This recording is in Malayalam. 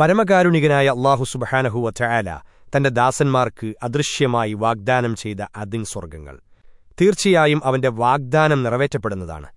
പരമകാരുണികനായ അള്ളാഹു സുബഹാനഹുവ ചായാല തന്റെ ദാസന്മാർക്ക് അദൃശ്യമായി വാഗ്ദാനം ചെയ്ത അതിൻ സ്വർഗങ്ങൾ. തീർച്ചയായും അവന്റെ വാഗ്ദാനം നിറവേറ്റപ്പെടുന്നതാണ്.